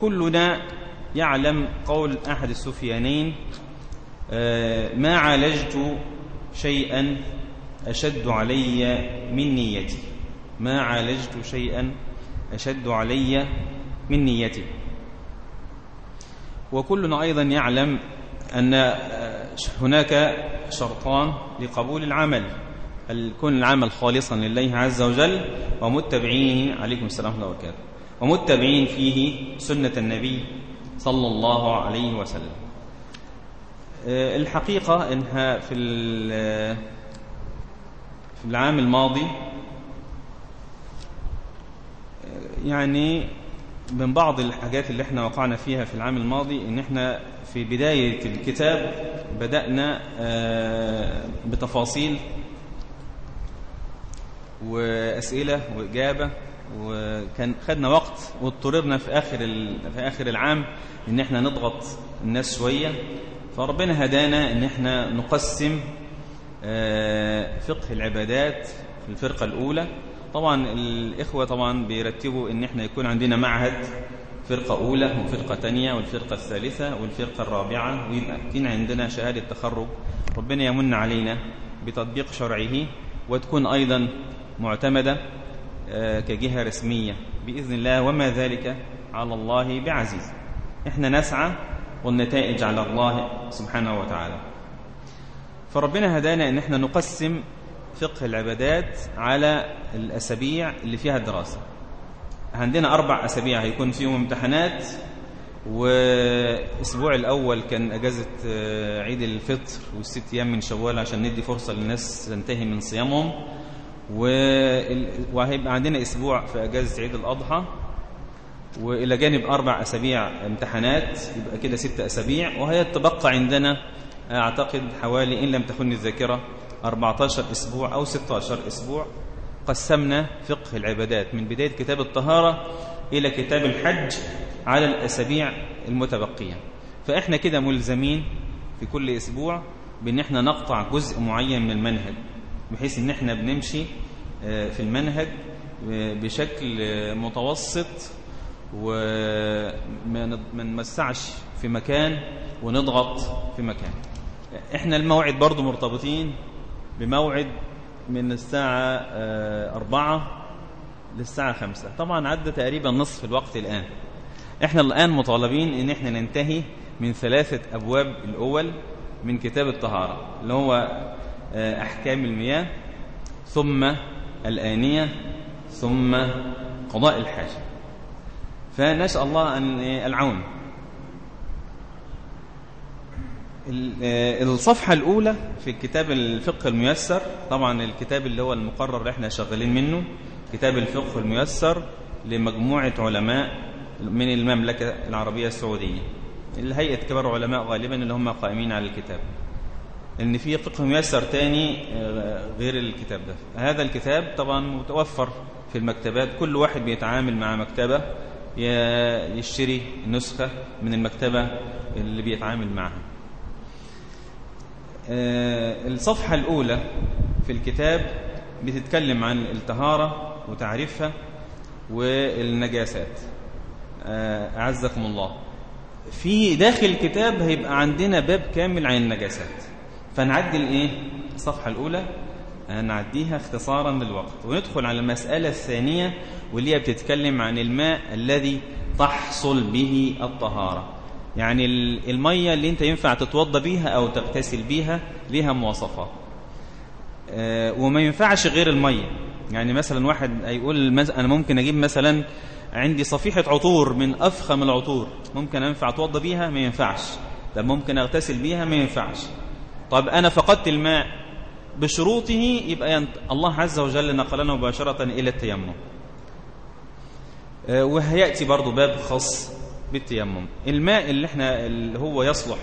كلنا يعلم قول أحد السفيانين آه، ما عالجت شيئا أشد علي من نيتي. ما عالجت شيئا أشد علي من نيتي. وكلنا أيضا يعلم أن آه، هناك شرطان لقبول العمل. يكون العمل خالصا لله عز وجل ومتبعيه. عليكم السلام ورحمة الله وبركاته. ومتبعين فيه سنة النبي صلى الله عليه وسلم. آه، الحقيقة إنها في في العام الماضي آه، يعني من بعض الحاجات اللي إحنا وقعنا فيها في العام الماضي إن إحنا في بداية الكتاب بدأنا آه، بتفاصيل وأسئلة وإجابة وكان خدنا وقت واضطررنا في آخر في آخر العام إن إحنا نضغط الناس شوية. فربنا هدانا إن إحنا نقسم آه، فقه العبادات في الفرقة الأولى. طبعا الإخوة طبعا بيرتبوا إن إحنا يكون عندنا معهد فرقة أولى وفرقة تانية والفرقة الثالثة والفرقة الرابعة ويبقى عندنا شهادة تخرج. ربنا يمن علينا بتطبيق شرعه وتكون أيضا معتمدة. كجهة رسمية. بإذن الله وما ذلك على الله بعزيز. إحنا نسعى والنتائج على الله سبحانه وتعالى. فربنا هدانا إن إحنا نقسم فقه العبادات على الأسابيع اللي فيها الدراسة. عندنا أربع أسابيع هيكون فيهم امتحانات وأسبوع الأول كان أجازة آه، عيد الفطر والست أيام من شوال عشان ندي فرصة للناس تنتهي من صيامهم. وهيبقى عندنا أسبوع في أجازة عيد الأضحى وإلى جانب أربع أسابيع امتحانات يبقى كده ست أسابيع وهي تبقى عندنا أعتقد حوالي إن لم تخن الذاكرة 14 أسبوع أو 16 أسبوع قسمنا فقه العبادات من بداية كتاب الطهارة إلى كتاب الحج على الأسابيع المتبقية. فإحنا كده ملزمين في كل أسبوع بأن إحنا نقطع جزء معين من المنهج. بحيث إن إحنا بنمشي آه، في المنهج آه، بشكل آه، متوسط وما نمسعش في مكان ونضغط في مكان. إحنا الموعد برضو مرتبطين بموعد من الساعة أربعة للساعة خمسة. طبعا عدى تقريبا نصف الوقت الآن. إحنا الآن مطالبين إن إحنا ننتهي من ثلاثة أبواب الأول من كتاب الطهارة اللي هو آه، أحكام المياه ثم الآنية ثم قضاء الحاجة. فنسأل الله أن العون آه، الصفحة الأولى في كتاب الفقه الميسر طبعا الكتاب اللي هو المقرر اللي إحنا شغالين منه كتاب الفقه الميسر لمجموعة علماء من المملكة العربية السعودية. الهيئة كبار علماء غالبا اللي هم قائمين على الكتاب. إن في فقه ميسر تاني آه، غير الكتاب ده. هذا الكتاب طبعا متوفر في المكتبات. كل واحد بيتعامل مع مكتبة يشتري نسخة من المكتبة اللي بيتعامل معها. آه، الصفحة الأولى في الكتاب بتتكلم عن الطهارة وتعريفها والنجاسات. آه، أعزكم الله. في داخل الكتاب هيبقى عندنا باب كامل عن النجاسات. فنعدي الايه الصفحة الأولى نعديها اختصارا للوقت. وندخل على المسألة الثانية واللي هي بتتكلم عن الماء الذي تحصل به الطهارة. يعني المية اللي أنت ينفع تتوضى بيها أو تغتسل بيها ليها مواصفات. آه، وما ينفعش غير المية. يعني مثلا واحد يقول أنا ممكن أجيب مثلا عندي صفيحة عطور من أفخم العطور. ممكن أنفع أتوضى بيها؟ ما ينفعش. طب ممكن أغتسل بيها؟ ما ينفعش. طب أنا فقدت الماء. بشروطه يبقى الله عز وجل نقلنا مباشرة إلى التيمم. آه، وهيأتي برضو باب خاص بالتيمم. الماء اللي إحنا اللي هو يصلح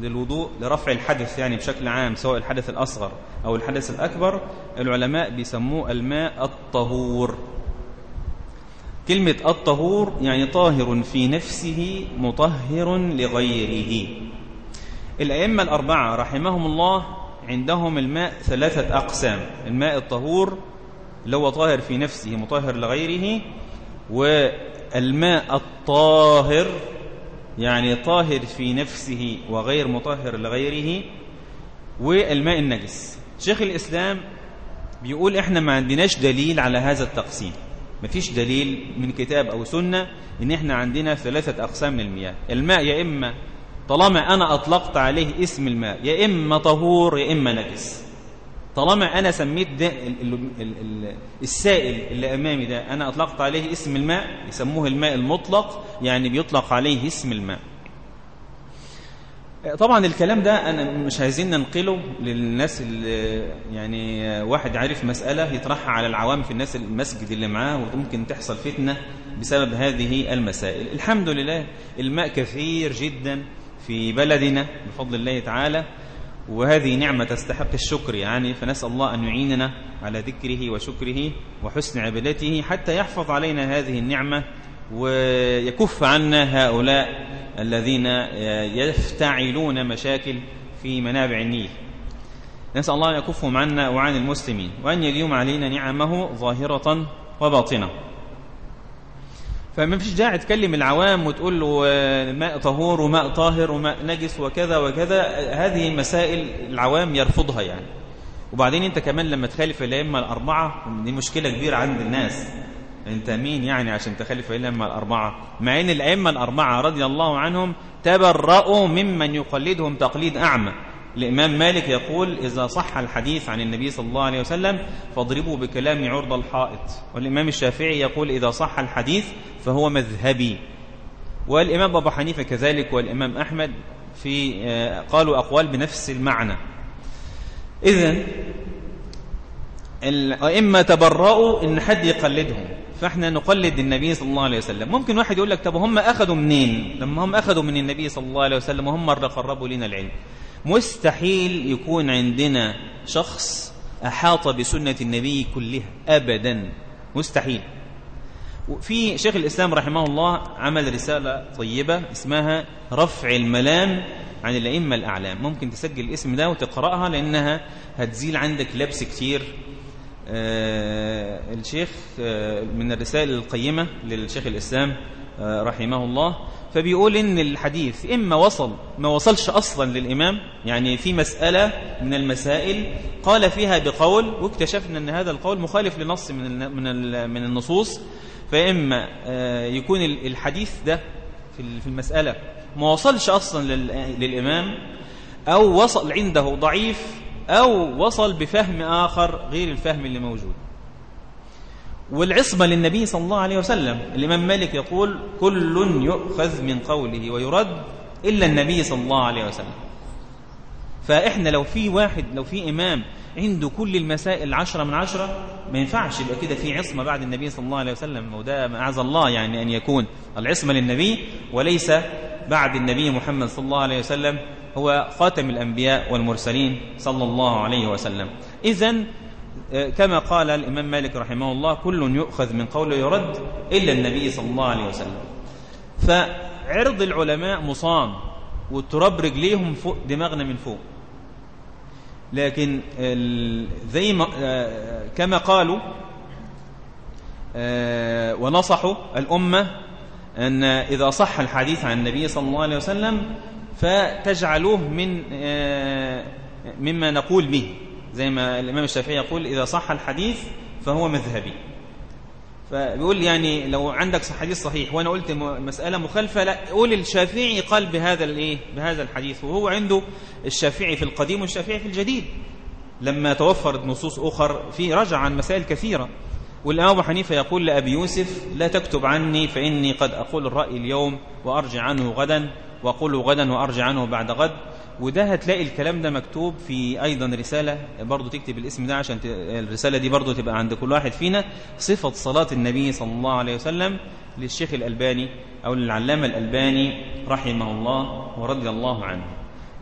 للوضوء لرفع الحدث يعني بشكل عام سواء الحدث الأصغر أو الحدث الأكبر العلماء بيسموه الماء الطهور. كلمة الطهور يعني طاهر في نفسه مطهر لغيره. الأئمة الأربعة رحمهم الله عندهم الماء ثلاثة أقسام. الماء الطهور اللي هو طاهر في نفسه مطهر لغيره الماء الطاهر يعني طاهر في نفسه وغير مطهر لغيره والماء النجس. شيخ الإسلام بيقول إحنا ما عندناش دليل على هذا التقسيم. ما فيش دليل من كتاب أو سنة إن إحنا عندنا ثلاثة أقسام من المياه الماء يا إما طالما أنا أطلقت عليه اسم الماء يا إما طهور يا إما نجس. طالما أنا سميت ده السائل اللي أمامي ده أنا أطلقت عليه اسم الماء يسموه الماء المطلق يعني بيطلق عليه اسم الماء. طبعا الكلام ده أنا مش عايزين ننقله للناس اللي يعني واحد عارف مسألة يطرحها على العوام في الناس المسجد اللي معاه وممكن تحصل فتنة بسبب هذه المسائل. الحمد لله الماء كثير جدا في بلدنا بفضل الله تعالى وهذه نعمة تستحق الشكر يعني فنسأل الله أن يعيننا على ذكره وشكره وحسن عبادته حتى يحفظ علينا هذه النعمة ويكف عنا هؤلاء الذين يفتعلون مشاكل في منابع النيل. نسأل الله أن يكفهم عنا وعن المسلمين وأن يليم علينا نعمه ظاهرة وباطنة. فما فيش داعي تكلم العوام وتقول له ماء طهور وماء طاهر وماء نجس وكذا وكذا. هذه مسائل العوام يرفضها يعني. وبعدين انت كمان لما تخالف الأئمة الأربعة دي مشكلة كبيرة عند الناس. انت مين يعني عشان تخالف الأئمة الأربعة؟ مع إن الأئمة الأربعة رضي الله عنهم تبرؤوا ممن يقلدهم تقليد أعمى. الإمام مالك يقول إذا صح الحديث عن النبي صلى الله عليه وسلم فاضربوا بكلام عرض الحائط. والإمام الشافعي يقول إذا صح الحديث فهو مذهبي. والإمام أبو حنيفة كذلك والإمام أحمد في قالوا أقوال بنفس المعنى. إذن الأئمة تبرؤوا إن حد يقلدهم فإحنا نقلد النبي صلى الله عليه وسلم. ممكن واحد يقول لك طب هم أخذوا منين؟ لما هم أخذوا من النبي صلى الله عليه وسلم وهم اللي قربوا لنا العلم. مستحيل يكون عندنا شخص أحاط بسنة النبي كلها أبدا. مستحيل. في شيخ الإسلام رحمه الله عمل رسالة طيبة اسمها رفع الملام عن الأئمة الأعلام. ممكن تسجل الاسم ده وتقرأها لأنها هتزيل عندك لبس كتير. آه الشيخ آه من الرسائل القيمة للشيخ الإسلام. رحمه الله فبيقول إن الحديث إما وصل ما وصلش أصلا للإمام يعني في مسألة من المسائل قال فيها بقول واكتشفنا إن هذا القول مخالف لنص من من من النصوص فإما يكون الحديث ده في المسألة ما وصلش أصلا للإمام أو وصل عنده ضعيف أو وصل بفهم آخر غير الفهم اللي موجود. والعصمة للنبي صلى الله عليه وسلم. الإمام مالك يقول كل يؤخذ من قوله ويرد إلا النبي صلى الله عليه وسلم. فإحنا لو في واحد لو في إمام عنده كل المسائل العشرة من عشرة ما ينفعش يبقى كده في عصمة بعد النبي صلى الله عليه وسلم. وده أعز الله يعني أن يكون. العصمة للنبي وليس بعد النبي محمد صلى الله عليه وسلم هو خاتم الأنبياء والمرسلين صلى الله عليه وسلم. إذن كما قال الإمام مالك رحمه الله كل يؤخذ من قوله يرد إلا النبي صلى الله عليه وسلم. فعرض العلماء مصان والتراب رجليهم فوق دماغنا من فوق. لكن زي ما كما قالوا ونصحوا الأمة أن إذا صح الحديث عن النبي صلى الله عليه وسلم فتجعلوه من مما نقول به. زي ما الإمام الشافعي يقول إذا صح الحديث فهو مذهبي. فبيقول يعني لو عندك حديث صحيح وأنا قلت مسألة مخالفة لا قول الشافعي قال بهذا الايه بهذا الحديث. وهو عنده الشافعي في القديم والشافعي في الجديد. لما توفرت نصوص أخر في رجع عن مسائل كثيرة. والإمام أبو حنيفة يقول لأبي يوسف لا تكتب عني فإني قد أقول الرأي اليوم وأرجع عنه غدا وأقول غدا وأرجع عنه بعد غد. وده هتلاقي الكلام ده مكتوب في أيضا رسالة برضو تكتب الاسم ده عشان الرسالة دي برضو تبقى عند كل واحد فينا. صفة صلاة النبي صلى الله عليه وسلم للشيخ الألباني أو للعلامة الألباني رحمه الله ورضي الله عنه.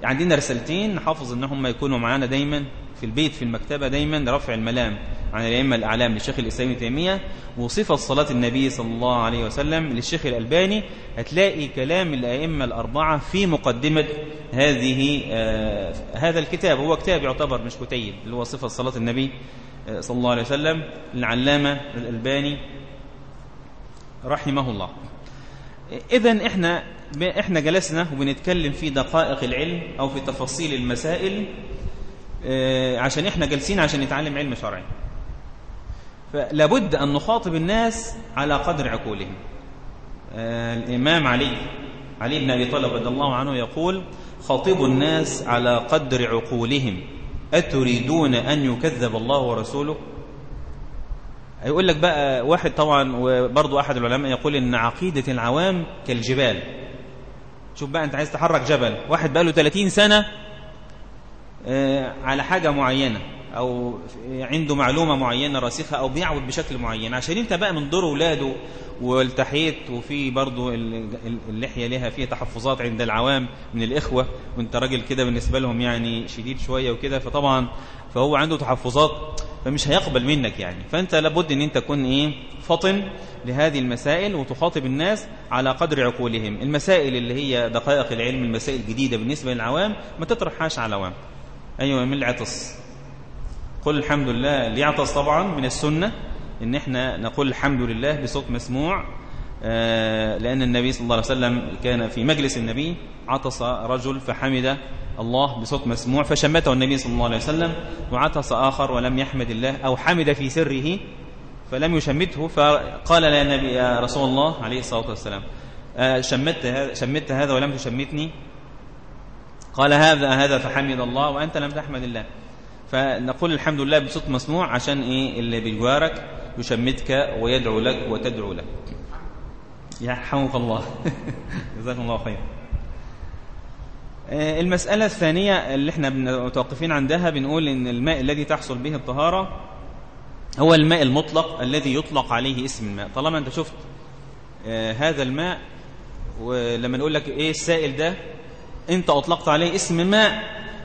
عندنا رسالتين نحافظ انهم يكونوا معانا دايما. في البيت في المكتبة دايما رفع الملام. عن الأئمة الأعلام للشيخ الإسلام تيمية وصفة صلاة النبي صلى الله عليه وسلم للشيخ الألباني. هتلاقي كلام الأئمة الأربعة في مقدمة هذه آه هذا الكتاب. هو كتاب يعتبر مش كتيب اللي هو صفة صلاة النبي آه صلى الله عليه وسلم. العلامة الألباني رحمه الله. إذا إحنا إحنا جلسنا وبنتكلم في دقائق العلم أو في تفاصيل المسائل. عشان إحنا جالسين عشان نتعلم علم شرعي. فلابد أن نخاطب الناس على قدر عقولهم. آه، الإمام علي علي بن أبي طالب رضي الله عنه يقول خاطبوا الناس على قدر عقولهم. أتريدون أن يكذب الله ورسوله؟ يقول لك بقى واحد طبعا وبرضه أحد العلماء يقول إن عقيدة العوام كالجبال. شوف بقى أنت عايز تحرك جبل. واحد بقى له 30 سنة آه، على حاجة معينة أو عنده معلومة معينة راسخة أو بيعود بشكل معين. عشان أنت بقى من دور أولاده والتحيت وفي برضو اللحية لها فيها تحفظات عند العوام من الإخوة وأنت راجل كده بالنسبة لهم يعني شديد شوية وكده فطبعا فهو عنده تحفظات فمش هيقبل منك يعني. فأنت لابد أن أنت تكون إيه؟ فطن لهذه المسائل وتخاطب الناس على قدر عقولهم. المسائل اللي هي دقائق العلم المسائل الجديدة بالنسبة للعوام ما تطرحهاش على العوام. أيوة من العطس قل الحمد لله ليعطس طبعا من السنة إن إحنا نقول الحمد لله بصوت مسموع آه، لأن النبي صلى الله عليه وسلم كان في مجلس النبي عطس رجل فحمد الله بصوت مسموع فشمته النبي صلى الله عليه وسلم وعطس آخر ولم يحمد الله أو حمد في سره فلم يشمته فقال لا يا رسول الله عليه الصلاة والسلام آه، شمت هذا, شمت هذا ولم تشمتني؟ قال هذا هذا فحمد الله وأنت لم تحمد الله. فنقول الحمد لله بصوت مسموع عشان إيه اللي بجوارك يشمتك ويدعو لك وتدعو لك. يرحمك الله. جزاكم الله خير. آه، المسألة الثانية اللي إحنا متوقفين عندها بنقول إن الماء الذي تحصل به الطهارة هو الماء المطلق الذي يطلق عليه اسم الماء. طالما أنت شفت آه، هذا الماء ولما نقول لك إيه السائل ده انت اطلقت عليه اسم ماء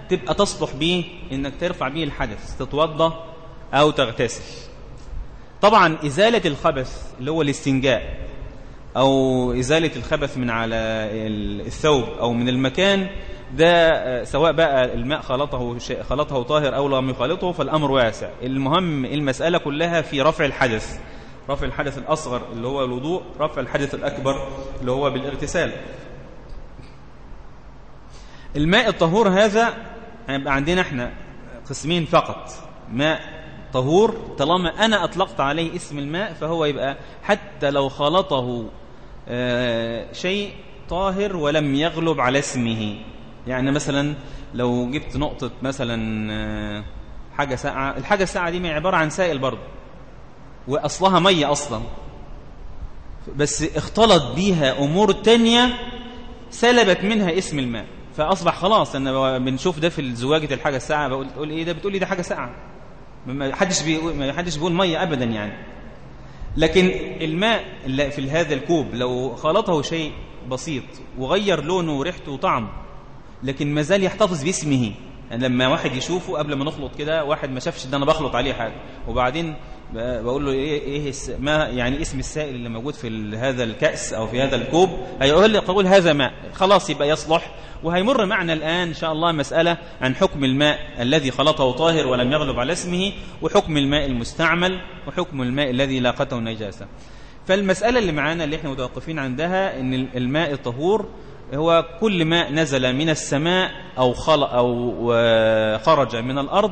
تبقى تصلح به انك ترفع به الحدث تتوضا أو تغتسل. طبعا إزالة الخبث اللي هو الاستنجاء أو إزالة الخبث من على الثوب أو من المكان ده سواء بقى الماء خلطه خلطه طاهر أو لم يخلطه فالأمر واسع. المهم المسألة كلها في رفع الحدث رفع الحدث الأصغر اللي هو الوضوء رفع الحدث الأكبر اللي هو بالاغتسال. الماء الطهور هذا هيبقى عندنا إحنا قسمين فقط. ماء طهور طالما أنا أطلقت عليه اسم الماء فهو يبقى حتى لو خلطه آه، شيء طاهر ولم يغلب على اسمه. يعني مثلا لو جبت نقطة مثلا آه، حاجة ساعة الحاجة الساعة دي عبارة عن سائل برضه وأصلها مية أصلا. بس اختلط بيها أمور تانية سلبت منها اسم الماء. فأصبح خلاص أنا بنشوف ده في زواجة الحاجة الساعة بقول تقول إيه ده؟ بتقول لي ده حاجة ساعة؟ ما حدش بيقول ما حدش بيقول مية أبدا يعني. لكن الماء اللي في هذا الكوب لو خلطه شيء بسيط وغير لونه وريحته وطعم لكن ما زال يحتفظ باسمه. يعني لما واحد يشوفه قبل ما نخلط كده واحد ما شافش ده أنا بخلط عليه حاجة. وبعدين بقول له إيه إيه ما يعني اسم السائل اللي موجود في هذا الكأس أو في هذا الكوب؟ هيقول لي قول هذا ماء خلاص يبقى يصلح. وهيمر معنا الآن إن شاء الله مسألة عن حكم الماء الذي خلطه طاهر ولم يغلب على اسمه وحكم الماء المستعمل وحكم الماء الذي لاقته نجاسة. فالمسألة اللي معانا اللي إحنا متوقفين عندها إن الماء الطهور هو كل ماء نزل من السماء أو, خل أو خرج من الأرض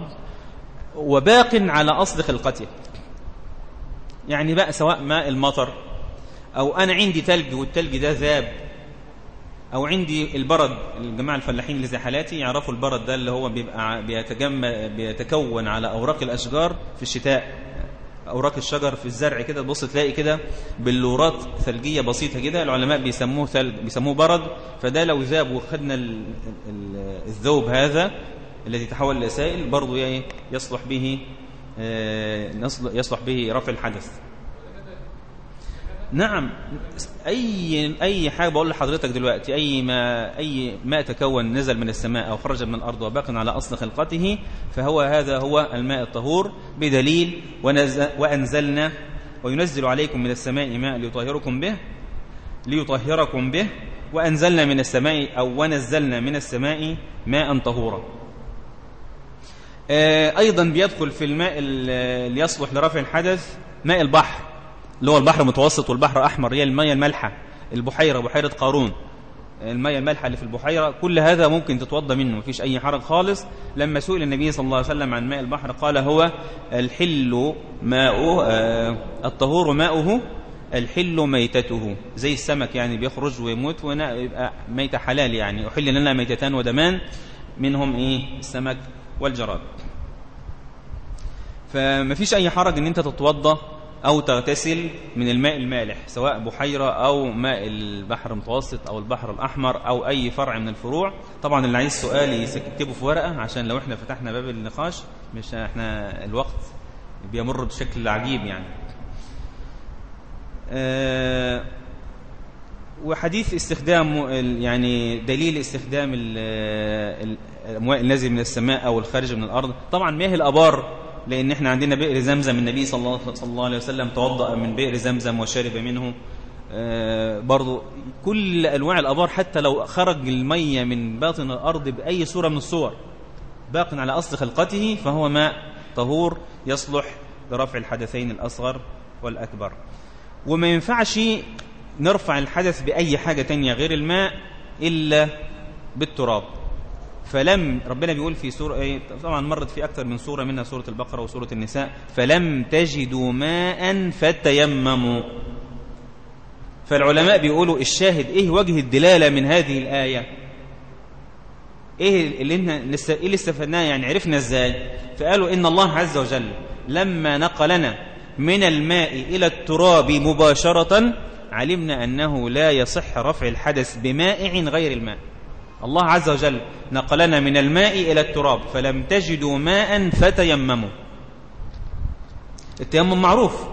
وباق على أصل خلقته. يعني بقى سواء ماء المطر أو أنا عندي تلج والتلج ده ذاب أو عندي البرد الجماعة الفلاحين اللي زي حالاتي يعرفوا البرد ده اللي هو بيبقى بيتكون على أوراق الأشجار في الشتاء. أوراق الشجر في الزرع كده تبص تلاقي كده بلورات ثلجية بسيطة كده العلماء بيسموه ثلج بيسموه برد. فده لو ذاب وخدنا الذوب هذا الذي تحول إلى سائل برضه يصلح به يصلح به رفع الحدث. نعم أي أي حاجة بقول لحضرتك دلوقتي أي ما أي ما تكون نزل من السماء أو خرج من الأرض وباق على أصل خلقته فهو هذا هو الماء الطهور بدليل وأنزلنا وينزل عليكم من السماء ماء ليطهركم به ليطهركم به وأنزلنا من السماء أو ونزلنا من السماء ماء طهورا. آه، أيضا بيدخل في الماء اللي يصلح لرفع الحدث ماء البحر اللي هو البحر المتوسط والبحر الأحمر هي المية المالحة البحيرة بحيرة قارون. المية المالحة اللي في البحيرة كل هذا ممكن تتوضى منه مفيش أي حرج خالص. لما سئل النبي صلى الله عليه وسلم عن ماء البحر قال هو الحل ماؤه آه الطهور ماؤه الحل ميتته. زي السمك يعني بيخرج ويموت ويبقى ميتة حلال يعني. أحل لنا ميتتان ودمان منهم إيه؟ السمك والجراد. فما فيش أي حرج أن أنت تتوضى أو تغتسل من الماء المالح سواء بحيرة أو ماء البحر المتوسط أو البحر الأحمر أو أي فرع من الفروع. طبعا اللي عايز سؤال يكتبه في ورقة عشان لو إحنا فتحنا باب النقاش مش إحنا الوقت بيمر بشكل عجيب يعني. أه وحديث استخدام يعني دليل استخدام الماء النازل من السماء أو الخارج من الأرض. طبعا مياه الأبار لأن إحنا عندنا بئر زمزم. النبي صلى الله, عليه وسلم توضأ من بئر زمزم وشرب منه. آه برضو كل أنواع الأبار حتى لو خرج المية من باطن الأرض بأي صورة من الصور باق على أصل خلقته فهو ماء طهور يصلح لرفع الحدثين الأصغر والأكبر. وما ينفعش نرفع الحدث بأي حاجة تانية غير الماء إلا بالتراب. فلم ربنا بيقول في سورة إيه طبعا مرت في أكثر من سورة منها سورة البقرة وسورة النساء فلم تجدوا ماء فتيمموا. فالعلماء بيقولوا الشاهد إيه وجه الدلالة من هذه الآية؟ إيه اللي, إيه اللي استفدناه يعني عرفنا إزاي؟ فقالوا إن الله عز وجل لما نقلنا من الماء إلى التراب مباشرة علمنا أنه لا يصح رفع الحدث بمائع غير الماء. الله عز وجل نقلنا من الماء إلى التراب فلم تجدوا ماء فتيمموا. التيمم معروف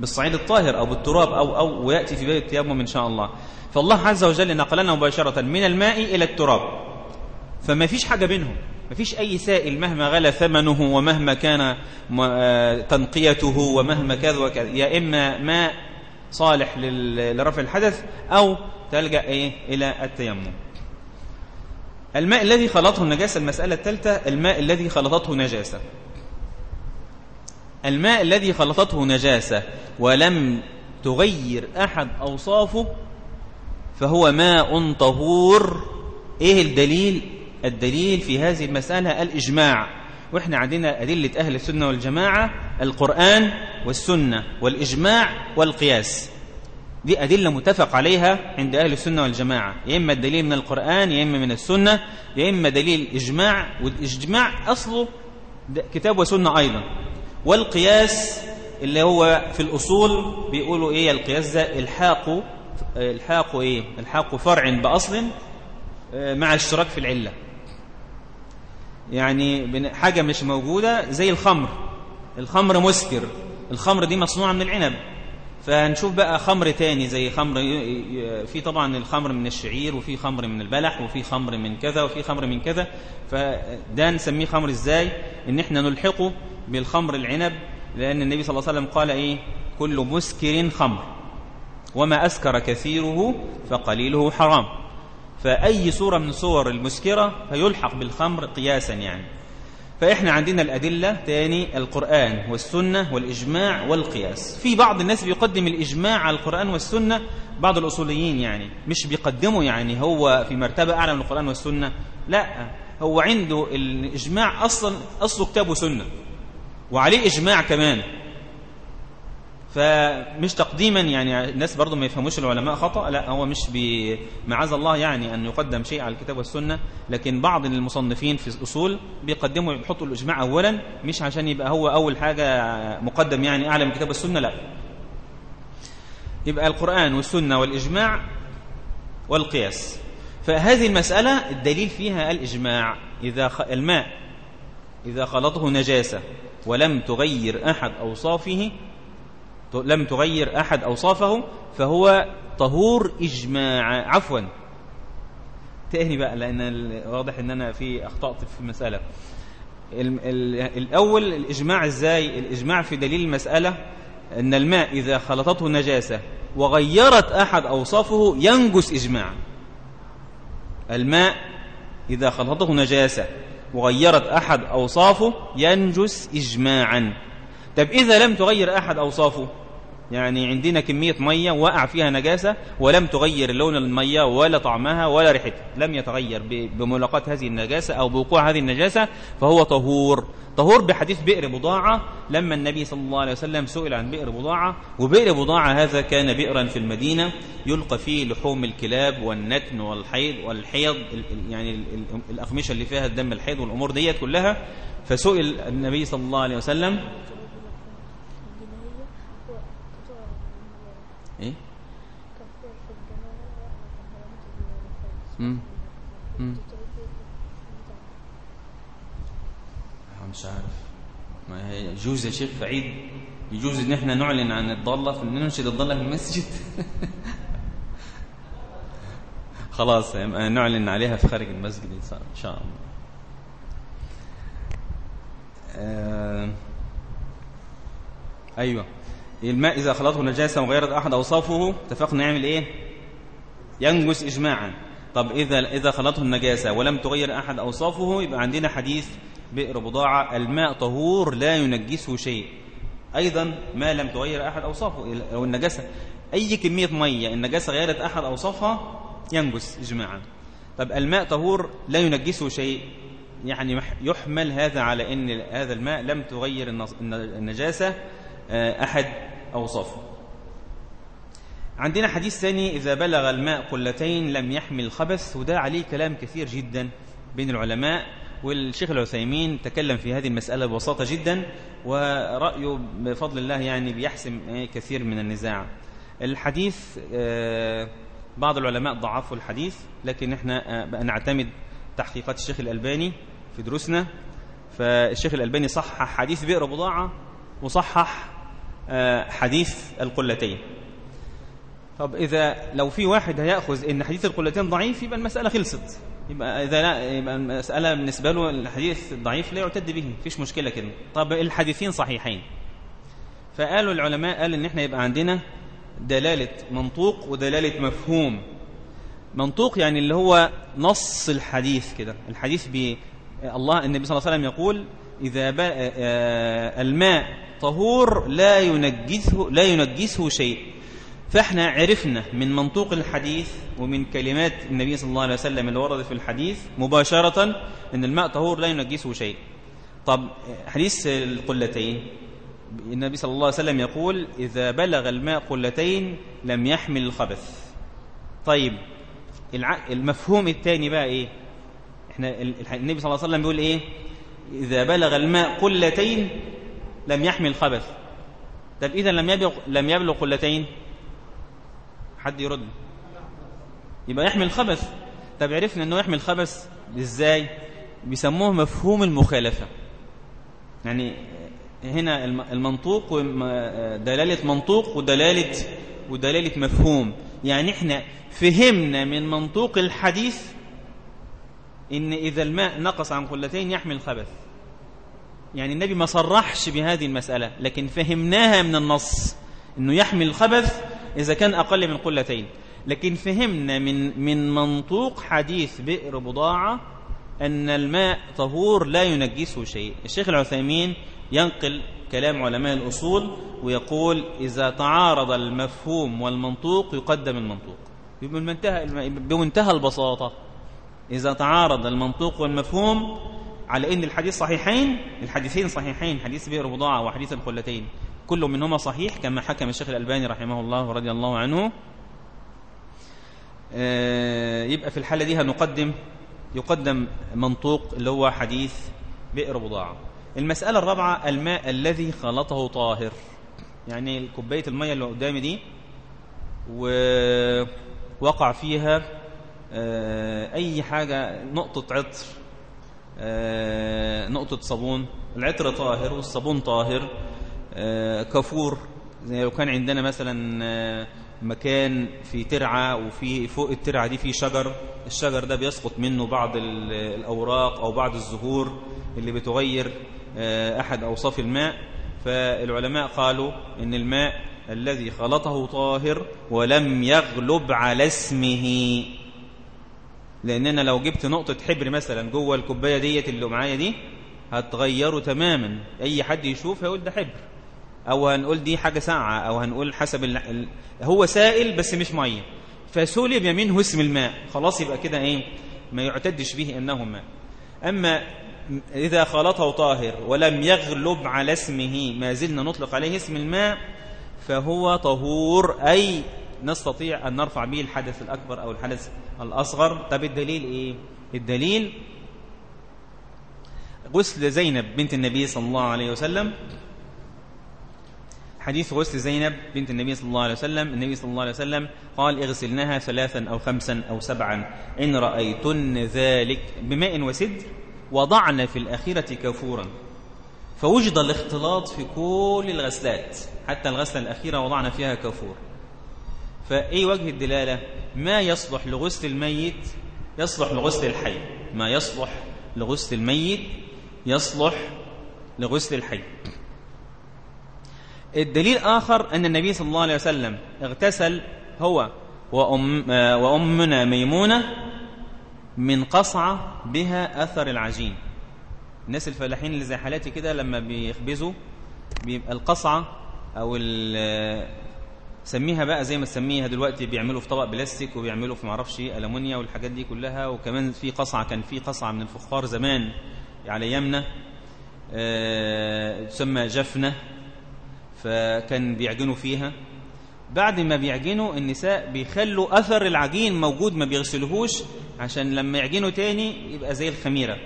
بالصعيد الطاهر أو بالتراب أو, أو ويأتي في باب التيمم إن شاء الله. فالله عز وجل نقلنا مباشرة من الماء إلى التراب. فما فيش حاجة بينهم ما فيش أي سائل مهما غلى ثمنه ومهما كان آه، تنقيته ومهما كذا وكذا. يا إما ماء صالح لرفع الحدث أو تلجأ إيه إلى التيمم. الماء الذي خلطه النجاسة المسألة الثالثة الماء الذي خلطته نجاسة. الماء الذي خلطته نجاسة ولم تغير أحد أوصافه فهو ماء طهور. إيه الدليل؟ الدليل في هذه المسألة الإجماع. وإحنا عندنا أدلة أهل السنة والجماعة القرآن والسنة والإجماع والقياس. دي أدلة متفق عليها عند أهل السنة والجماعة. يا إما الدليل من القرآن يا إما من السنة يا إما دليل إجماع والإجماع أصله كتاب وسنة أيضا. والقياس اللي هو في الأصول بيقولوا إيه؟ القياس ده إلحاق إلحاق إيه؟ إلحاق فرع بأصل آه، مع اشتراك في العلة. يعني حاجة مش موجودة زي الخمر. الخمر مسكر. الخمر دي مصنوعة من العنب. فهنشوف بقى خمر تاني زي خمر في طبعا الخمر من الشعير وفي خمر من البلح وفي خمر من كذا وفي خمر من كذا. فده نسميه خمر إزاي؟ إن إحنا نلحقه بالخمر العنب لأن النبي صلى الله عليه وسلم قال إيه؟ كل مسكر خمر. وما أسكر كثيره فقليله حرام. فأي صوره من صور المسكرة فيلحق بالخمر قياسا يعني. فإحنا عندنا الأدلة تاني القرآن والسنة والإجماع والقياس. في بعض الناس بيقدم الإجماع على القرآن والسنة بعض الأصوليين يعني مش بيقدموا يعني هو في مرتبة أعلى من القرآن والسنة لا هو عنده الإجماع أصلا أصله كتاب وسنة وعليه إجماع كمان. فمش تقديما يعني الناس برضو ما يفهموش العلماء خطأ لا هو مش معاذ الله يعني أن يقدم شيء على الكتاب والسنة لكن بعض المصنفين في الأصول بيقدموا يحطوا الإجماع أولا مش عشان يبقى هو أول حاجة مقدم يعني أعلى من الكتاب والسنة لا. يبقى القرآن والسنة والإجماع والقياس. فهذه المسألة الدليل فيها الإجماع. إذا الماء إذا خلطه نجاسة ولم تغير أحد أوصافه لم تغير أحد أوصافه فهو طهور إجماع. عفوا. تاني بقى لأن واضح أن أنا في أخطأت في المسألة. الأول الإجماع إزاي؟ الإجماع في دليل المسألة أن الماء إذا خلطته نجاسة وغيرت أحد أوصافه ينجس إجماعا. الماء إذا خلطته نجاسة وغيرت أحد أوصافه ينجس إجماعا. طب إذا لم تغير أحد أوصافه يعني عندنا كمية مية وقع فيها نجاسة ولم تغير لون المية ولا طعمها ولا ريحتها لم يتغير بملاقاة هذه النجاسة أو بوقوع هذه النجاسة فهو طهور. طهور بحديث بئر بضاعة لما النبي صلى الله عليه وسلم سئل عن بئر بضاعة وبئر بضاعة هذا كان بئرا في المدينة يلقى فيه لحوم الكلاب والنتن والحيض والحيض يعني الأقمشة اللي فيها الدم الحيض والأمور ديت كلها فسئل النبي صلى الله عليه وسلم امم مش عارف. ما هي يجوز يا شيخ سعيد يجوز إن إحنا نعلن عن الضالة فننشد الضالة في المسجد. خلاص نعلن عليها في خارج المسجد إن شاء الله. آه أيوه. الماء إذا خلطه نجاسة وغيرت أحد أوصافه اتفقنا نعمل إيه؟ ينجس إجماعا. طب إذا إذا خلطه النجاسة ولم تغير أحد أوصافه يبقى عندنا حديث بئر بضاعة. الماء طهور لا ينجسه شيء. أيضا ما لم تغير أحد أوصافه أو النجاسة. أي كمية مية النجاسة غيرت أحد أوصافها ينجس إجماعا. طب الماء طهور لا ينجسه شيء. يعني يحمل هذا على أن هذا الماء لم تغير النجاسة آه، أحد أوصافه. عندنا حديث ثاني إذا بلغ الماء قلتين لم يحمل الخبث وده عليه كلام كثير جدا بين العلماء والشيخ العثيمين تكلم في هذه المسألة ببساطة جدا ورأيه بفضل الله يعني بيحسم كثير من النزاع. الحديث آه، بعض العلماء ضعفوا الحديث لكن إحنا آه، نعتمد تحقيقات الشيخ الألباني في دروسنا. فالشيخ الألباني صحح حديث بئر بضاعة وصحح آه، حديث القلتين. طب إذا لو في واحد هيأخذ إن حديث القلتين ضعيف يبقى المسألة خلصت. يبقى إذا لا يبقى المسألة بالنسبة له الحديث الضعيف لا يعتد به فيش مشكلة كده. طب الحديثين صحيحين. فقالوا العلماء قال إن إحنا يبقى عندنا دلالة منطوق ودلالة مفهوم. منطوق يعني اللي هو نص الحديث كده. الحديث ب الله النبي صلى الله عليه وسلم يقول إذا آه، الماء طهور لا ينجسه لا ينجسه شيء. فاحنا عرفنا من منطوق الحديث ومن كلمات النبي صلى الله عليه وسلم اللي وردت في الحديث مباشرة إن الماء طهور لا ينجسه شيء. طب حديث القلتين. النبي صلى الله عليه وسلم يقول إذا بلغ الماء قلتين لم يحمل الخبث. طيب المفهوم الثاني بقى إيه؟ إحنا النبي صلى الله عليه وسلم بيقول إيه؟ إذا بلغ الماء قلتين لم يحمل خبث طب إذا لم يبلغ لم يبلغ قلتين؟ حد يرد. يبقى يحمل خبث. طب عرفنا أنه يحمل خبث إزاي؟ بيسموه مفهوم المخالفة. يعني هنا المنطوق دلالة منطوق ودلالة ودلالة مفهوم. يعني إحنا فهمنا من منطوق الحديث إن إذا الماء نقص عن قلتين يحمل خبث. يعني النبي ما صرحش بهذه المسألة لكن فهمناها من النص. أنه يحمل الخبث إذا كان أقل من قلتين. لكن فهمنا من من منطوق حديث بئر بضاعة أن الماء طهور لا ينجسه شيء. الشيخ العثيمين ينقل كلام علماء الأصول ويقول إذا تعارض المفهوم والمنطوق يقدم المنطوق. بمنتهى, بمنتهى البساطة إذا تعارض المنطوق والمفهوم على إن الحديث صحيحين الحديثين صحيحين حديث بئر بضاعة وحديث الخلتين كل منهما صحيح كما حكم الشيخ الألباني رحمه الله ورضي الله عنه. آه، يبقى في الحالة دي هنقدم يقدم منطوق اللي هو حديث بئر بضاعة. المسألة الرابعة الماء الذي خلطه طاهر. يعني كوباية المية اللي قدامي دي ووقع فيها آه، أي حاجة نقطة عطر آه، نقطة صابون. العطر طاهر والصابون طاهر. آه، كفور زي لو كان عندنا مثلا آه، مكان في ترعة وفي فوق الترعة دي في شجر الشجر ده بيسقط منه بعض الأوراق أو بعض الزهور اللي بتغير أحد أوصاف الماء. فالعلماء قالوا إن الماء الذي خلطه طاهر ولم يغلب على اسمه. لأن أنا لو جبت نقطة حبر مثلا جوه الكوباية ديت اللي معايا دي هتغيره تماما. أي حد يشوف هيقول ده حبر. أو هنقول دي حاجة ساقعة أو هنقول حسب ال... هو سائل بس مش مية. فسلب منه اسم الماء. خلاص يبقى كده إيه؟ ما يعتدش به أنه ماء. أما إذا خلطه طاهر ولم يغلب على اسمه ما زلنا نطلق عليه اسم الماء فهو طهور. أي نستطيع أن نرفع به الحدث الأكبر أو الحدث الأصغر. طب الدليل إيه؟ الدليل غسل زينب بنت النبي صلى الله عليه وسلم حديث غسل زينب بنت النبي صلى الله عليه وسلم. النبي صلى الله عليه وسلم قال اغسلناها ثلاثا أو خمسا أو سبعا. إن رأيتن ذلك بماء وسدر وضعن في الأخيرة كفورا فوجد الاختلاط في كل الغسلات. حتى الغسلة الأخيرة وضعنا فيها كفور فأي وجه الدلالة؟ ما يصلح لغسل الميت يصلح لغسل الحي. ما يصلح لغسل الميت يصلح لغسل الحي. الدليل آخر أن النبي صلى الله عليه وسلم اغتسل هو وأم وأمنا ميمونة من قصعة بها أثر العجين. الناس الفلاحين اللي زي حالاتي كده لما بيخبزوا بيبقى القصعة أو سميها بقى زي ما تسميها دلوقتي بيعملوا في طبق بلاستيك وبيعملوا في معرفش ألمونيا والحاجات دي كلها. وكمان في قصعة كان في قصعة من الفخار زمان على يمنة أه تسمى جفنة. فكان بيعجنوا فيها. بعد ما بيعجنوا النساء بيخلوا أثر العجين موجود ما بيغسلوهوش عشان لما يعجنوا تاني يبقى زي الخميرة.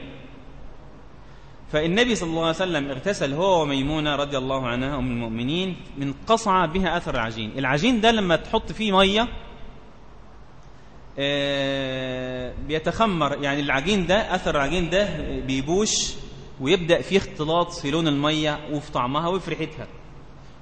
فالنبي صلى الله عليه وسلم اغتسل هو وميمونة رضي الله عنها أم المؤمنين من قصعة بها أثر العجين. العجين ده لما تحط فيه مية آه، بيتخمر. يعني العجين ده أثر العجين ده بيبوش ويبدأ فيه اختلاط في لون المية وفي طعمها وفي ريحتها.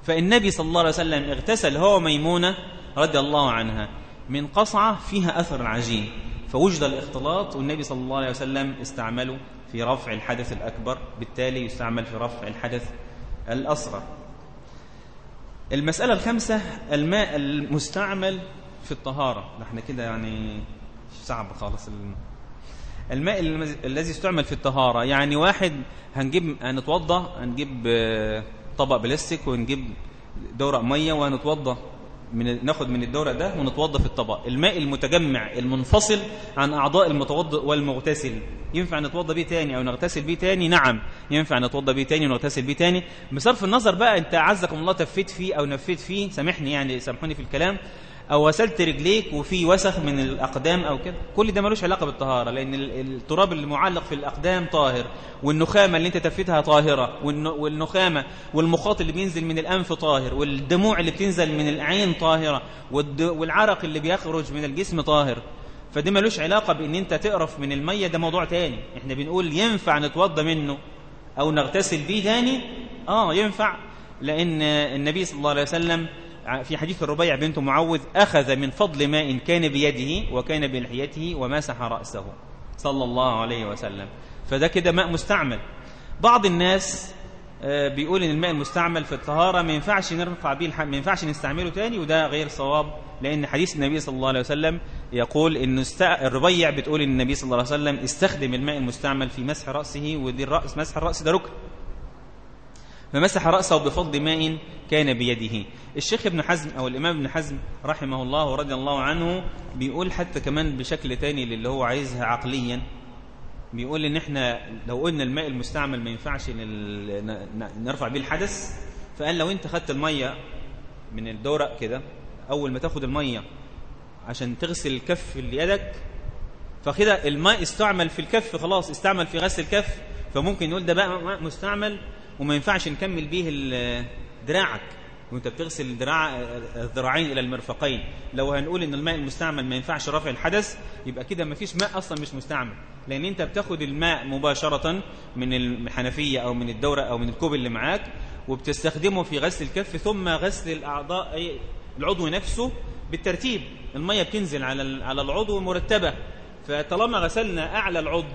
فالنبي صلى الله عليه وسلم اغتسل هو وميمونة رضي الله عنها من قصعة فيها أثر العجين فوجد الاختلاط والنبي صلى الله عليه وسلم استعمله في رفع الحدث الأكبر بالتالي يستعمل في رفع الحدث الأصغر. المسألة الخامسة الماء المستعمل في الطهارة. نحن كده يعني صعب خالص الماء الذي يستعمل في الطهارة. يعني واحد هنجيب هنتوضى هنجيب طبق بلاستيك ونجيب دورق مية وهنتوضى من ناخد من الدورق ده ونتوضى في الطبق. الماء المتجمع المنفصل عن أعضاء المتوضئ والمغتسل. ينفع نتوضى بيه تاني أو نغتسل بيه تاني؟ نعم. ينفع نتوضى بيه تاني ونغتسل بيه تاني. بصرف النظر بقى أنت عزكم الله تفيت فيه أو نفيت فيه. سامحني يعني سامحوني في الكلام. أو غسلت رجليك وفي وسخ من الأقدام أو كده. كل ده ملوش علاقة بالطهارة لأن التراب اللي معلق في الأقدام طاهر والنخامة اللي أنت تفتها طاهرة والنخامة والمخاط اللي بينزل من الأنف طاهر والدموع اللي بتنزل من العين طاهرة والعرق اللي بيخرج من الجسم طاهر. فده ملوش علاقة بإن أنت تقرف من المية ده موضوع تاني. إحنا بنقول ينفع نتوضى منه أو نغتسل بيه تاني؟ آه ينفع. لأن النبي صلى الله عليه وسلم في حديث الربيع بنت معوذ أخذ من فضل ماء كان بيده وكان بلحيته ومسح رأسه. صلى الله عليه وسلم. فده كده ماء مستعمل. بعض الناس آه، بيقول إن الماء المستعمل في الطهارة ما ينفعش نرفع به ما ينفعش نستعمله تاني وده غير صواب لأن حديث النبي صلى الله عليه وسلم يقول إن الربيع بتقول إن النبي صلى الله عليه وسلم استخدم الماء المستعمل في مسح رأسه ودي الرأس مسح الرأس ده ركن. فمسح رأسه بفضل ماء كان بيده. الشيخ ابن حزم أو الإمام ابن حزم رحمه الله ورضي الله عنه بيقول حتى كمان بشكل تاني للي هو عايزها عقليا. بيقول إن إحنا لو قلنا الماء المستعمل ما ينفعش نرفع به الحدث فقال لو أنت خدت المية من الدورق كده أول ما تاخد المية عشان تغسل الكف اللي يدك فكده الماء استعمل في الكف خلاص استعمل في غسل الكف فممكن نقول ده بقى ماء مستعمل وما ينفعش نكمل بيه دراعك. وانت بتغسل الذراع الذراعين إلى المرفقين. لو هنقول إن الماء المستعمل ما ينفعش رفع الحدث يبقى كده ما فيش ماء أصلا مش مستعمل. لأن أنت بتاخد الماء مباشرة من الحنفية أو من الدورة أو من الكوب اللي معاك وبتستخدمه في غسل الكف ثم غسل الأعضاء العضو نفسه بالترتيب. المية بتنزل على على العضو مرتبة. فطالما غسلنا أعلى العضو